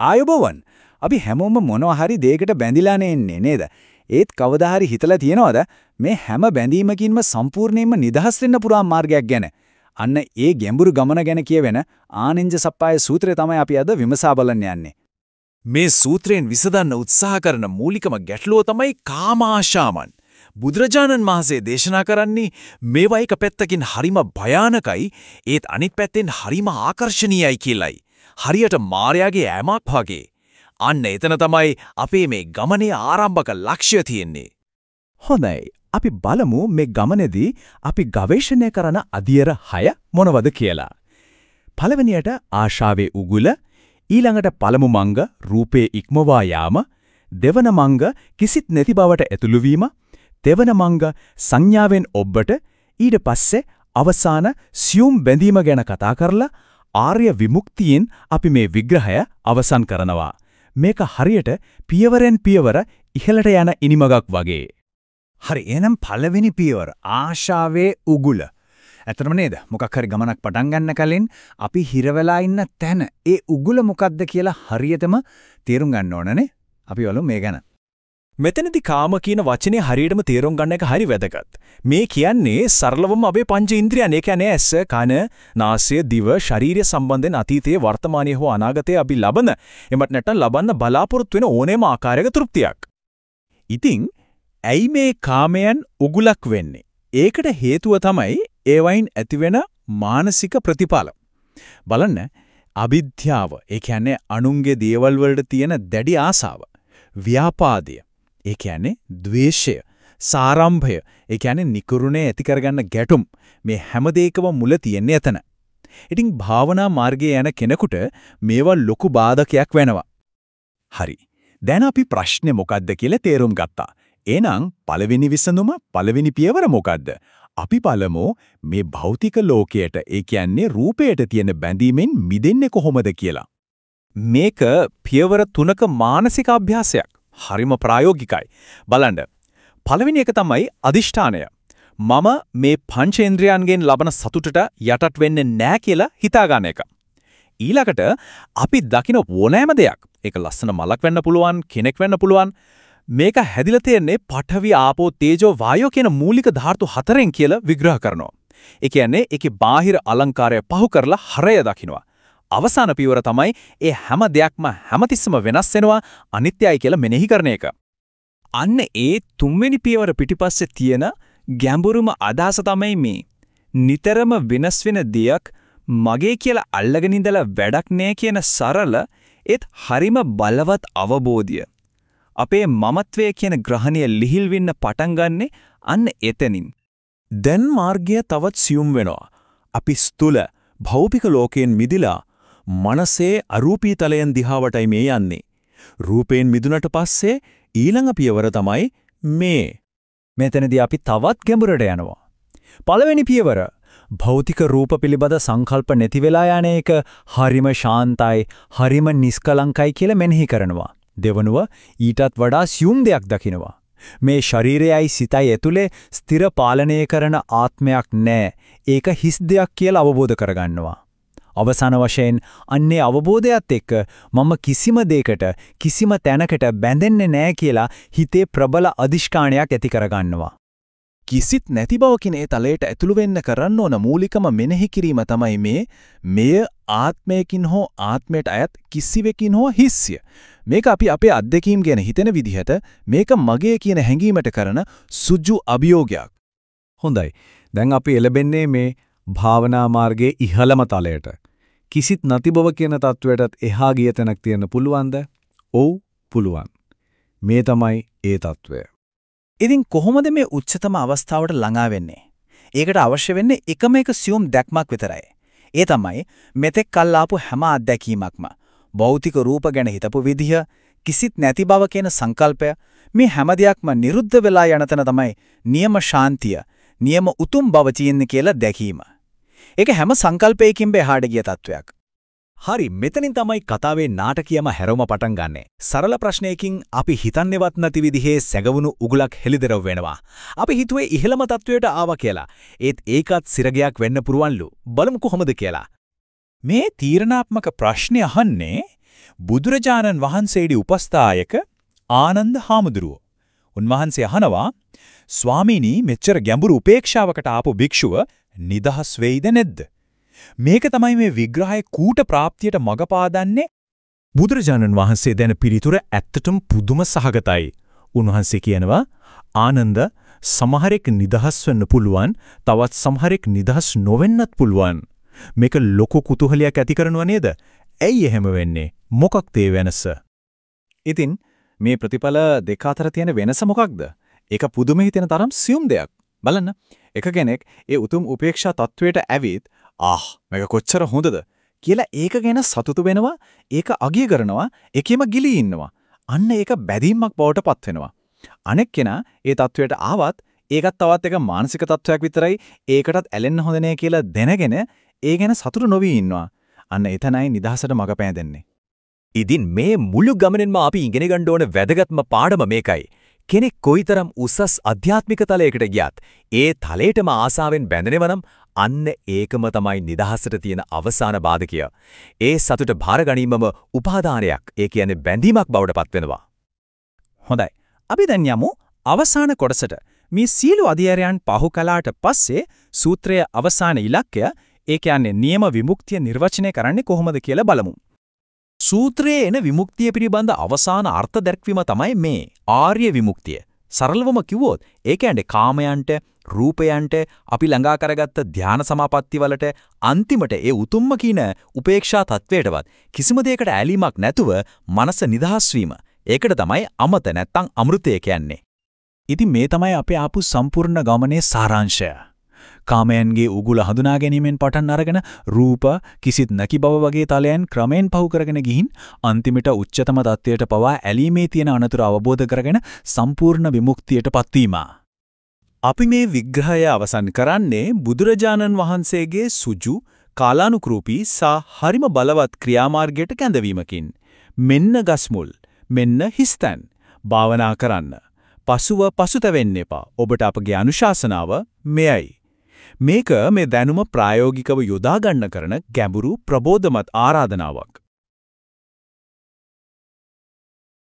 ආයුබෝවන්. අපි හැමෝම මොනවා හරි දෙයකට බැඳිලානේ ඉන්නේ නේද? ඒත් කවදා හරි හිතලා තියනවද මේ හැම බැඳීමකින්ම සම්පූර්ණයෙන්ම නිදහස් වෙන්න පුරා මාර්ගයක් ගැන? අන්න ඒ ගැඹුරු ගමන ගැන කියවෙන ආනෙන්ජ සප්පාය සූත්‍රය තමයි අපි අද විමසා බලන්න යන්නේ. මේ සූත්‍රයෙන් විසඳන්න උත්සාහ කරන මූලිකම ගැටලුව තමයි කාමාශාමන්. බුදුරජාණන් වහන්සේ දේශනා කරන්නේ මේවා එක පැත්තකින් හරිම භයානකයි ඒත් අනිත් පැත්තෙන් හරිම ආකර්ශනීයයි කියලයි. හරියට මායාගේ ඈමක් වගේ. අන්න එතන තමයි අපේ මේ ගමනේ ආරම්භක ලක්ෂ්‍ය තියෙන්නේ. හොඳයි. අපි බලමු මේ ගමනේදී අපි ගවේෂණය කරන අධියර 6 මොනවද කියලා. පළවෙනියට ආශාවේ උගුල, ඊළඟට පළමු මංග රූපේ ඉක්මවා යාම, දෙවන මංග කිසිත් නැති බවට ඇතුළු වීම, දෙවන මංග සංඥාවෙන් ඔබට ඊට පස්සේ අවසාන සියුම් බැඳීම ගැන කතා කරලා ආර්ය විමුක්තියෙන් අපි මේ විග්‍රහය අවසන් කරනවා. මේක හරියට පියවරෙන් පියවර ඉහළට යන ඉනිමගක් වගේ. හරි එහෙනම් පළවෙනි පියවර ආශාවේ උගුල. ඇත්තම නේද? මොකක් හරි ගමනක් පටන් ගන්න කලින් අපි හිර වෙලා ඉන්න තැන ඒ උගුල මොකක්ද කියලා හරියටම තේරුම් ගන්න ඕනනේ. අපි වලු මේ ගැන. මෙතනදී කාම කියන වචනේ හරියටම තේරුම් ගන්න එක හරි වැදගත්. මේ කියන්නේ සරලවම අපේ පංච ඉන්ද්‍රියන්. ඒ කියන්නේ ඇස, කන, නාසය, දිව, ශරීරය සම්බන්ධයෙන් අතීතයේ, වර්තමානයේ හෝ අනාගතයේ අපි ලබන එමත් නැත්නම් ලබන්න බලාපොරොත්තු වෙන ඕනෑම ආකාරයක තෘප්තියක්. ඉතින් ඇයි මේ කාමයන් උගුලක් වෙන්නේ? ඒකට හේතුව තමයි ඒවයින් ඇතිවෙන මානසික ප්‍රතිඵල. බලන්න අවිද්‍යාව, ඒ කියන්නේ අනුන්ගේ දේවල් වලට තියෙන දැඩි ආසාව, ව්‍යාපාදය, ඒ කියන්නේ ද්වේෂය, සාරම්භය, ඒ කියන්නේ නිකුරුණේ ඇති කරගන්න ගැටුම් මේ හැම දෙයකම මුල තියෙන්නේ එතන. ඉතින් භාවනා මාර්ගයේ යන කෙනෙකුට මේවා ලොකු බාධකයක් වෙනවා. හරි. දැන් අපි ප්‍රශ්නේ මොකද්ද කියලා තේරුම් ගත්තා. එහෙනම් පළවෙනි විසඳුම පළවෙනි පියවර මොකද්ද? අපි බලමු මේ භෞතික ලෝකයට ඒ කියන්නේ රූපයට තියෙන බැඳීමෙන් මිදෙන්නේ කොහොමද කියලා. මේක පියවර තුනක මානසික අභ්‍යාසයක්. හරිම ප්‍රායෝගිකයි. බලන්න. පළවෙනි එක තමයි අදිෂ්ඨානය. මම මේ පංචේන්ද්‍රයන්ගෙන් ලබන සතුටට යටත් වෙන්නේ නැහැ කියලා හිතාගන්න එක. ඊළඟට අපි දකින ඕනෑම දෙයක් ඒක ලස්සන මලක් වෙන්න පුළුවන් කෙනෙක් වෙන්න පුළුවන් මේක හැදිලා තියෙන්නේ පඨවි ආපෝ තේජෝ වායෝ කියන මූලික ධාතු හතරෙන් කියලා විග්‍රහ කරනවා. ඒ කියන්නේ ඒකේ බාහිර අලංකාරය පහු කරලා හරය දකින්නවා. අවසාන පියවර තමයි ඒ හැම දෙයක්ම හැමතිස්සම වෙනස් වෙනවා අනිත්‍යයි කියලා මෙනෙහි කරන එක. අන්න ඒ තුන්වෙනි පියවර පිටිපස්සේ තියෙන ගැඹුරුම අදහස තමයි මේ. නිතරම වෙනස් වෙන දෙයක් මගේ කියලා අල්ලගෙන ඉඳලා වැඩක් නෑ කියන සරල ඒත් හරිම බලවත් අවබෝධය. අපේ මමත්වයේ කියන ග්‍රහණය ලිහිල් වෙන්න පටන් ගන්නෙ අන්න එතනින්. දැන් මාර්ගය තවත් සියුම් වෙනවා. අපි ස්තුල භෞතික ලෝකයෙන් මිදිලා මනසේ අරූපී තලයන් දිහාවටයි මේ යන්නේ. රූපයෙන් මිදුනට පස්සේ ඊළඟ පියවර තමයි මේ. මෙතනදී අපි තවත් ගැඹුරට යනවා. පළවෙනි පියවර භෞතික රූප පිළිබඳ සංකල්ප නැති වෙලා යන එක හරිම ශාන්තයි, හරිම නිස්කලංකයි කියලා මෙනෙහි කරනවා. දෙවනුව ඊටත් වඩා සියුම් දෙයක් දකිනවා. මේ ශරීරයයි සිතයි ඇතුලේ ස්ථිර පාලනය කරන ආත්මයක් නැහැ. ඒක හිස් දෙයක් කියලා අවබෝධ කරගන්නවා. අවසාන වශයෙන් අන්නේ අවබෝධයත් එක්ක මම කිසිම දෙයකට කිසිම තැනකට බැඳෙන්නේ නැහැ කියලා හිතේ ප්‍රබල අදිෂ්ඨානයක් ඇති කරගන්නවා. කිසිත් නැති බවකින් ඒ තලයට ඇතුළු වෙන්න කරන්න ඕන මූලිකම මෙනෙහි කිරීම තමයි මේ මෙය ආත්මයකින් හෝ ආත්මයට අයත් කිසිවෙකින් හෝ හිස්ය. මේක අපි අපේ අත්දැකීම් ගැන හිතෙන විදිහට මේක මගේ කියන හැඟීමට කරන සුජු අභියෝගයක්. හොඳයි. දැන් අපි එළබෙන්නේ මේ භාවනා මාර්ගයේ ඉහළම තලයට. කිසිත් නැති බව කියන තත්වයටත් එහා ගිය තැනක් තියෙන්න පුළුවන්ද? ඔව් පුළුවන්. මේ තමයි ඒ తත්වය. ඉතින් කොහොමද මේ උච්චතම අවස්ථාවට ළඟා වෙන්නේ? ඒකට අවශ්‍ය වෙන්නේ එකම එක සියුම් දැක්මක් විතරයි. ඒ තමයි මෙතෙක් කල් ආපු හැම අත්දැකීමක්ම භෞතික රූප ගැන හිතපු විදිහ, කිසිත් නැති බව කියන සංකල්පය මේ හැම දෙයක්ම නිරුද්ධ වෙලා යන තැන තමයි නියම ශාන්තිය, නියම උතුම් බව තියෙන්නේ කියලා දැකීම. ඒක හැම සංකල්පයකින් එහාට ගිය තත්වයක්. හරි මෙතනින් තමයි කතාවේ නාටකීයම හැරවම පටන් ගන්නෙ. සරල ප්‍රශ්නයකින් අපි හිතන්නේවත් නැති විදිහේ සැගවුණු උගුලක් හෙළිදරව් වෙනවා. අපි හිතුවේ ඉහළම තත්වයට ආවා කියලා. ඒත් ඒකත් සිරගයක් වෙන්න පුරුවන්ලු. බලමු කොහොමද කියලා. මේ තීරණාත්මක ප්‍රශ්නේ අහන්නේ බුදුරජාණන් වහන්සේගේ උපස්ථායක ආනන්ද හාමුදුරුවෝ. උන්වහන්සේ අහනවා ස්වාමීනි මෙච්චර ගැඹුරු උපේක්ෂාවකට ආපු භික්ෂුව නිදහස් වෙයිද නැද්ද? මේක තමයි මේ විග්‍රහයේ කූට ප්‍රාප්තියට මඟ පාදන්නේ බුදුරජාණන් වහන්සේ දැන පිළිතුර ඇත්තටම පුදුම සහගතයි. උන්වහන්සේ කියනවා ආනන්ද සමහරෙක් නිදහස් වෙන්න පුළුවන් තවත් සමහරෙක් නිදහස් නොවෙන්නත් පුළුවන්. මේක ලොකු කුතුහලයක් ඇති කරනවා නේද? ඇයි එහෙම වෙන්නේ? මොකක්ද ඒ වෙනස? ඉතින් මේ ප්‍රතිඵල දෙක අතර තියෙන වෙනස මොකක්ද? ඒක පුදුම හිතෙන තරම් සියුම් දෙයක්. බලන්න. එක කෙනෙක් ඒ උතුම් උපේක්ෂා තත්වයට ඇවිත් ආහ් මේක කොච්චර හොඳද කියලා ඒක ගැන සතුටු වෙනවා, ඒක අගය කරනවා, ඒකෙම ගිලී ඉන්නවා. අන්න ඒක බැඳීමක් බවට පත් වෙනවා. අනෙක් කෙනා ඒ තත්වයට ආවත් ඒකත් තවත් එක මානසික තත්වයක් විතරයි ඒකටත් ඇලෙන්න හොඳ නෑ කියලා දැනගෙන ඒ ගැන සතුටු නොවි ඉන්නවා. අන්න එතනයි නිදහසට මඟ පෑදෙන්නේ. ඉදින් මේ මුළු ගමනෙන්ම අපි ඉගෙන ගන්න ඕන වැදගත්ම පාඩම මේකයි. කෙනෙක් කොයිතරම් උසස් අධ්‍යාත්මික තලයකට ගියත් ඒ තලයටම ආසාවෙන් බැඳෙනවනම් අන්න ඒකම තමයි නිදහසට තියෙන අවසාන බාධකය. ඒ සතුට භාර ගැනීමම උපාදානයක්. ඒ කියන්නේ බැඳීමක් බවට පත් වෙනවා. හොඳයි. අපි දැන් යමු අවසාන කොටසට. මේ සීල අධ්‍යයනයන් පහු කළාට පස්සේ සූත්‍රයේ අවසාන ඉලක්කය ඒ කියන්නේ නියම විමුක්තිය නිර්වචනය කරන්නේ කොහොමද කියලා බලමු. සූත්‍රයේ එන විමුක්තිය පිළිබඳ අවසාන අර්ථ දැක්වීම තමයි මේ ආර්ය විමුක්තිය. සරලවම කිව්වොත් ඒ කියන්නේ කාමයන්ට, රූපයන්ට අපි ළඟා කරගත්ත ධානා සමාපatti වලට අන්තිමට ඒ උතුම්ම කින උපේක්ෂා තත්වයටවත් කිසිම දෙයකට ඇලීමක් නැතුව මනස නිදහස් වීම. ඒකට තමයි අමත නැත්තම් අමෘතය කියන්නේ. ඉතින් මේ තමයි අපේ ආපු සම්පූර්ණ ගමනේ සාරාංශය. කාමයන්ගේ උගුල හඳුනා ගැනීමෙන් පටන් අරගෙන රූප කිසිත් නැකි බව වගේ තලයන් ක්‍රමෙන් පහු කරගෙන ගිහින් අන්තිමට උච්චතම தත්වයට පවා ඇලීමේ තියෙන අනතුරු අවබෝධ කරගෙන සම්පූර්ණ විමුක්තියට පත්වීම. අපි මේ විග්‍රහය අවසන් කරන්නේ බුදුරජාණන් වහන්සේගේ සුජු කාලානුකූපී සහ හරිම බලවත් ක්‍රියාමාර්ගයට කැඳවීමකින්. මෙන්න ගස්මුල්, මෙන්න හිස්තැන්. භාවනා කරන්න. පසුව පසුතැවෙන්න එපා. ඔබට අපගේ අනුශාසනාව මෙයයි. මේක මේ දැනුම ප්‍රායෝගිකව යොදා ගන්න කරන ගැඹුරු ප්‍රබෝධමත් ආරාධනාවක්.